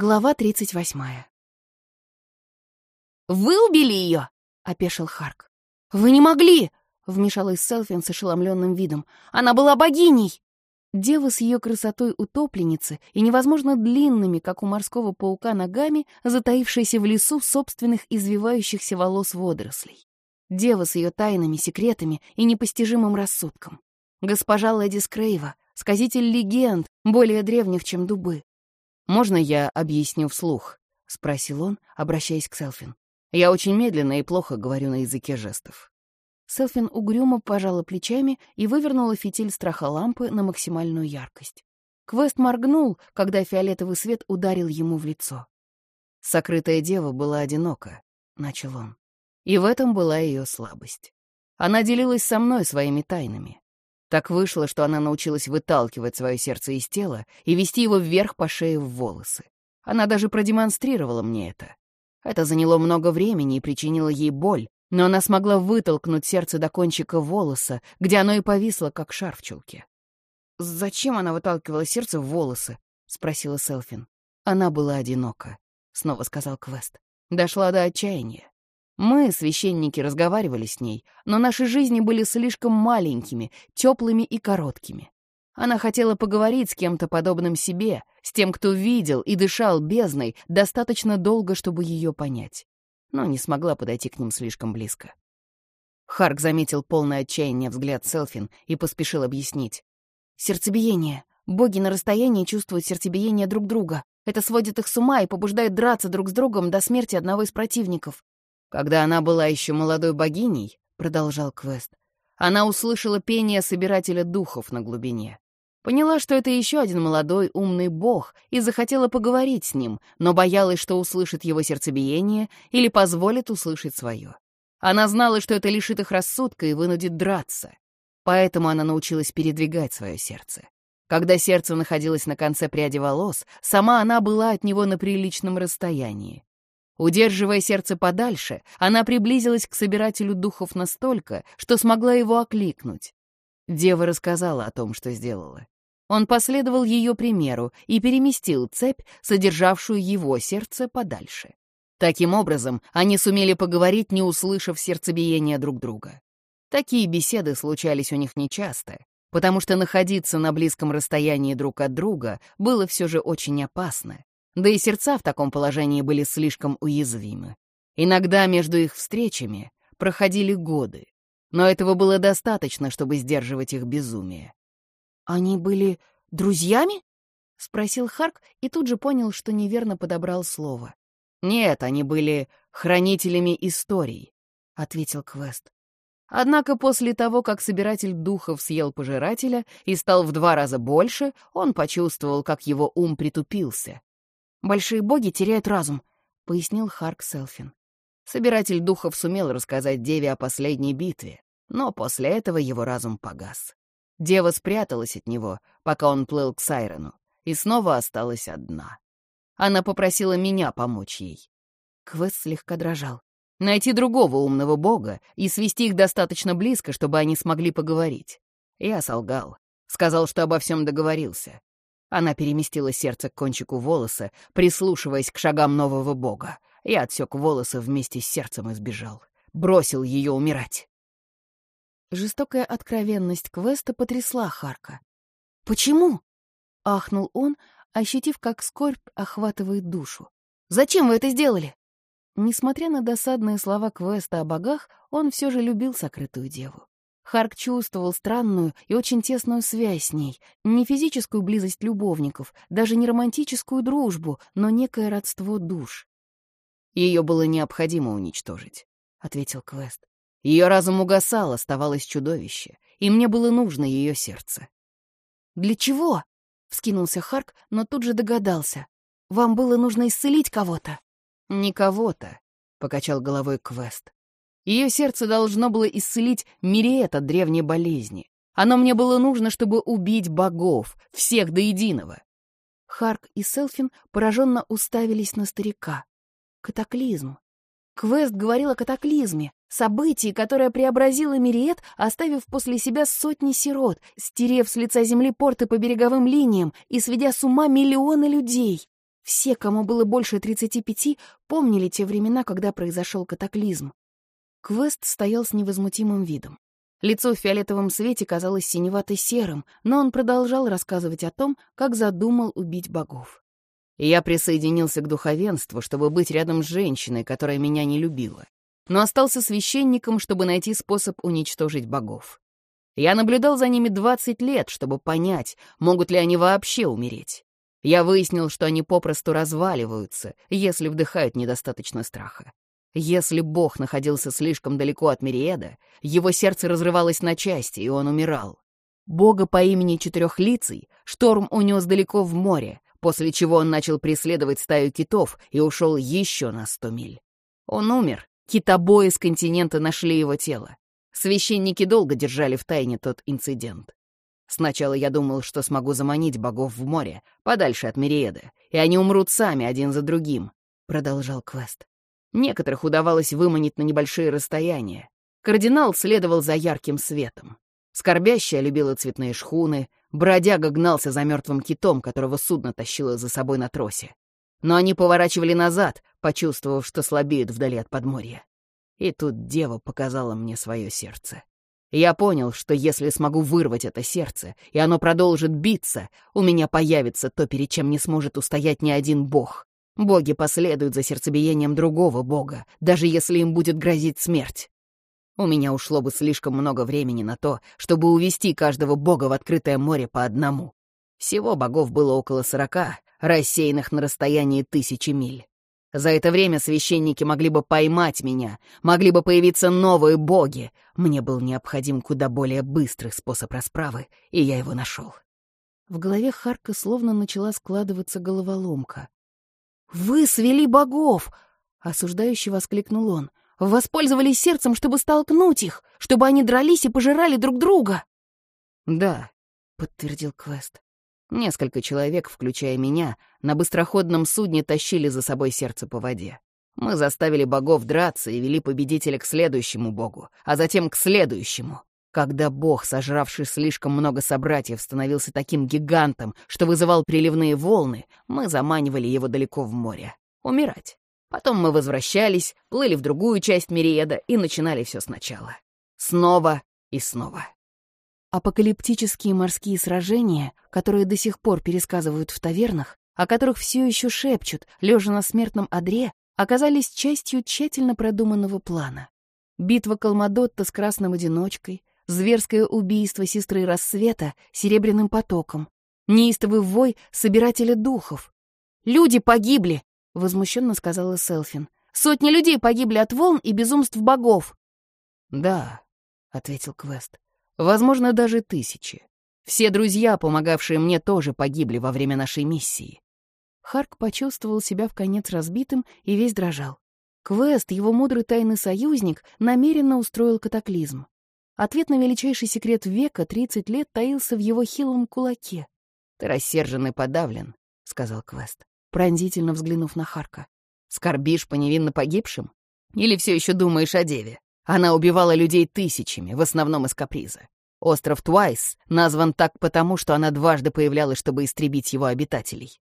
Глава тридцать восьмая. «Вы убили ее?» — опешил Харк. «Вы не могли!» — вмешалась Селфин с ошеломленным видом. «Она была богиней!» Дева с ее красотой утопленницы и невозможно длинными, как у морского паука, ногами, затаившаяся в лесу собственных извивающихся волос водорослей. Дева с ее тайнами, секретами и непостижимым рассудком. Госпожа Леди Скрейва, сказитель легенд, более древних, чем дубы. «Можно я объясню вслух?» — спросил он, обращаясь к Селфин. «Я очень медленно и плохо говорю на языке жестов». Селфин угрюмо пожала плечами и вывернула фитиль страха лампы на максимальную яркость. Квест моргнул, когда фиолетовый свет ударил ему в лицо. «Сокрытая дева была одинока», — начал он. И в этом была ее слабость. Она делилась со мной своими тайнами. Так вышло, что она научилась выталкивать свое сердце из тела и вести его вверх по шее в волосы. Она даже продемонстрировала мне это. Это заняло много времени и причинило ей боль, но она смогла вытолкнуть сердце до кончика волоса, где оно и повисло, как шар в чулке. «Зачем она выталкивала сердце в волосы?» — спросила Селфин. «Она была одинока», — снова сказал Квест. «Дошла до отчаяния. Мы, священники, разговаривали с ней, но наши жизни были слишком маленькими, теплыми и короткими. Она хотела поговорить с кем-то подобным себе, с тем, кто видел и дышал бездной достаточно долго, чтобы ее понять но не смогла подойти к ним слишком близко. Харк заметил полное отчаяние взгляд Селфин и поспешил объяснить. «Сердцебиение. Боги на расстоянии чувствуют сердцебиение друг друга. Это сводит их с ума и побуждает драться друг с другом до смерти одного из противников». «Когда она была еще молодой богиней», — продолжал Квест, она услышала пение собирателя духов на глубине. Поняла, что это еще один молодой умный бог, и захотела поговорить с ним, но боялась, что услышит его сердцебиение или позволит услышать свое. Она знала, что это лишит их рассудка и вынудит драться. Поэтому она научилась передвигать свое сердце. Когда сердце находилось на конце пряди волос, сама она была от него на приличном расстоянии. Удерживая сердце подальше, она приблизилась к собирателю духов настолько, что смогла его окликнуть. Дева рассказала о том, что сделала. Он последовал ее примеру и переместил цепь, содержавшую его сердце, подальше. Таким образом, они сумели поговорить, не услышав сердцебиения друг друга. Такие беседы случались у них нечасто, потому что находиться на близком расстоянии друг от друга было все же очень опасно, да и сердца в таком положении были слишком уязвимы. Иногда между их встречами проходили годы, но этого было достаточно, чтобы сдерживать их безумие. «Они были друзьями?» — спросил Харк и тут же понял, что неверно подобрал слово. «Нет, они были хранителями историй», — ответил Квест. Однако после того, как собиратель духов съел пожирателя и стал в два раза больше, он почувствовал, как его ум притупился. «Большие боги теряют разум», — пояснил Харк Селфин. Собиратель духов сумел рассказать Деве о последней битве, но после этого его разум погас. Дева спряталась от него, пока он плыл к Сайрону, и снова осталась одна. Она попросила меня помочь ей. Квест слегка дрожал. Найти другого умного бога и свести их достаточно близко, чтобы они смогли поговорить. Я солгал. Сказал, что обо всем договорился. Она переместила сердце к кончику волоса, прислушиваясь к шагам нового бога. Я отсек волосы вместе с сердцем и сбежал. Бросил ее умирать. Жестокая откровенность Квеста потрясла Харка. «Почему?» — ахнул он, ощутив, как скорбь охватывает душу. «Зачем вы это сделали?» Несмотря на досадные слова Квеста о богах, он все же любил сокрытую деву. Харк чувствовал странную и очень тесную связь с ней, не физическую близость любовников, даже не романтическую дружбу, но некое родство душ. «Ее было необходимо уничтожить», — ответил Квест. Ее разум угасал, оставалось чудовище, и мне было нужно ее сердце. «Для чего?» — вскинулся Харк, но тут же догадался. «Вам было нужно исцелить кого-то?» «Не кого-то», — покачал головой Квест. Ее сердце должно было исцелить мириет от древней болезни. Оно мне было нужно, чтобы убить богов, всех до единого. Харк и Селфин пораженно уставились на старика. Катаклизм. Квест говорил о катаклизме, событии, которое преобразило Мириет, оставив после себя сотни сирот, стерев с лица земли порты по береговым линиям и сведя с ума миллионы людей. Все, кому было больше 35, помнили те времена, когда произошел катаклизм. Квест стоял с невозмутимым видом. Лицо в фиолетовом свете казалось синевато-серым, но он продолжал рассказывать о том, как задумал убить богов. Я присоединился к духовенству, чтобы быть рядом с женщиной, которая меня не любила, но остался священником, чтобы найти способ уничтожить богов. Я наблюдал за ними 20 лет, чтобы понять, могут ли они вообще умереть. Я выяснил, что они попросту разваливаются, если вдыхают недостаточно страха. Если Бог находился слишком далеко от Мириеда, его сердце разрывалось на части, и он умирал. Бога по имени Четырехлицый шторм унес далеко в море, после чего он начал преследовать стаю китов и ушел еще на сто миль. Он умер, китобои с континента нашли его тело. Священники долго держали в тайне тот инцидент. Сначала я думал, что смогу заманить богов в море, подальше от Мириеда, и они умрут сами один за другим, — продолжал Квест. Некоторых удавалось выманить на небольшие расстояния. Кардинал следовал за ярким светом. Скорбящая любила цветные шхуны, бродяга гнался за мертвым китом, которого судно тащило за собой на тросе. Но они поворачивали назад, почувствовав, что слабеют вдали от подморья. И тут дева показала мне свое сердце. Я понял, что если смогу вырвать это сердце, и оно продолжит биться, у меня появится то, перед чем не сможет устоять ни один бог. Боги последуют за сердцебиением другого бога, даже если им будет грозить смерть. У меня ушло бы слишком много времени на то, чтобы увести каждого бога в открытое море по одному. Всего богов было около сорока, рассеянных на расстоянии тысячи миль. За это время священники могли бы поймать меня, могли бы появиться новые боги. Мне был необходим куда более быстрый способ расправы, и я его нашел. В голове Харка словно начала складываться головоломка. «Вы свели богов!» — осуждающе воскликнул он. «Воспользовались сердцем, чтобы столкнуть их, чтобы они дрались и пожирали друг друга!» «Да», — подтвердил Квест. Несколько человек, включая меня, на быстроходном судне тащили за собой сердце по воде. Мы заставили богов драться и вели победителя к следующему богу, а затем к следующему. Когда бог, сожравший слишком много собратьев, становился таким гигантом, что вызывал приливные волны, мы заманивали его далеко в море. Умирать. Потом мы возвращались, плыли в другую часть Мириеда и начинали все сначала. Снова и снова. Апокалиптические морские сражения, которые до сих пор пересказывают в тавернах, о которых все еще шепчут, лежа на смертном одре, оказались частью тщательно продуманного плана. Битва Калмадотта с Красным Одиночкой, зверское убийство сестры Рассвета серебряным потоком, неистовый вой собирателя духов. «Люди погибли!» — возмущенно сказала Селфин. «Сотни людей погибли от волн и безумств богов!» «Да», — ответил Квест, — «возможно, даже тысячи. Все друзья, помогавшие мне, тоже погибли во время нашей миссии». Харк почувствовал себя в конец разбитым и весь дрожал. Квест, его мудрый тайный союзник, намеренно устроил катаклизм. Ответ на величайший секрет века 30 лет таился в его хилом кулаке. «Ты рассержен и подавлен», — сказал Квест, пронзительно взглянув на Харка. «Скорбишь по невинно погибшим? Или все еще думаешь о деве? Она убивала людей тысячами, в основном из каприза. Остров Твайс назван так потому, что она дважды появлялась, чтобы истребить его обитателей.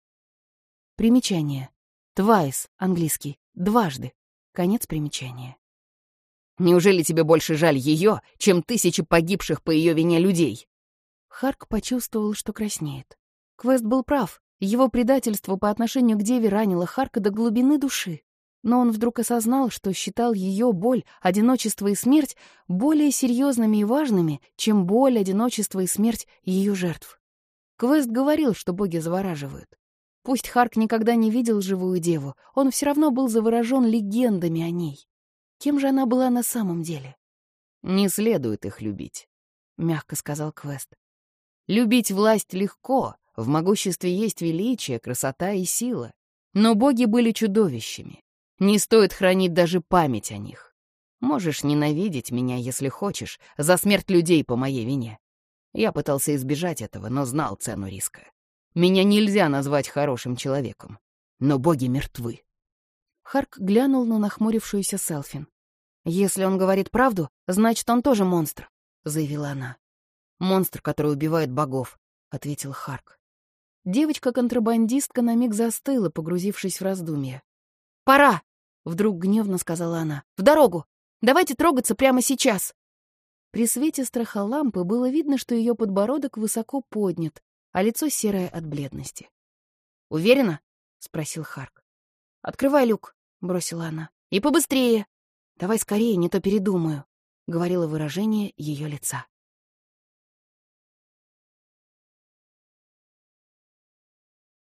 Примечание. Твайс, английский, дважды. Конец примечания. Неужели тебе больше жаль ее, чем тысячи погибших по ее вине людей?» Харк почувствовал, что краснеет. Квест был прав. Его предательство по отношению к Деве ранило Харка до глубины души. Но он вдруг осознал, что считал ее боль, одиночество и смерть более серьезными и важными, чем боль, одиночество и смерть ее жертв. Квест говорил, что боги завораживают. Пусть Харк никогда не видел живую деву, он все равно был заворожен легендами о ней. Кем же она была на самом деле? «Не следует их любить», — мягко сказал Квест. «Любить власть легко, в могуществе есть величие, красота и сила. Но боги были чудовищами. Не стоит хранить даже память о них. Можешь ненавидеть меня, если хочешь, за смерть людей по моей вине. Я пытался избежать этого, но знал цену риска. Меня нельзя назвать хорошим человеком, но боги мертвы. Харк глянул на нахмурившуюся Селфин. «Если он говорит правду, значит, он тоже монстр», — заявила она. «Монстр, который убивает богов», — ответил Харк. Девочка-контрабандистка на миг застыла, погрузившись в раздумья. «Пора!» — вдруг гневно сказала она. «В дорогу! Давайте трогаться прямо сейчас!» При свете страхолампы было видно, что ее подбородок высоко поднят, а лицо серое от бледности. «Уверена?» — спросил Харк. «Открывай люк», — бросила она. «И побыстрее!» «Давай скорее, не то передумаю», — говорило выражение ее лица.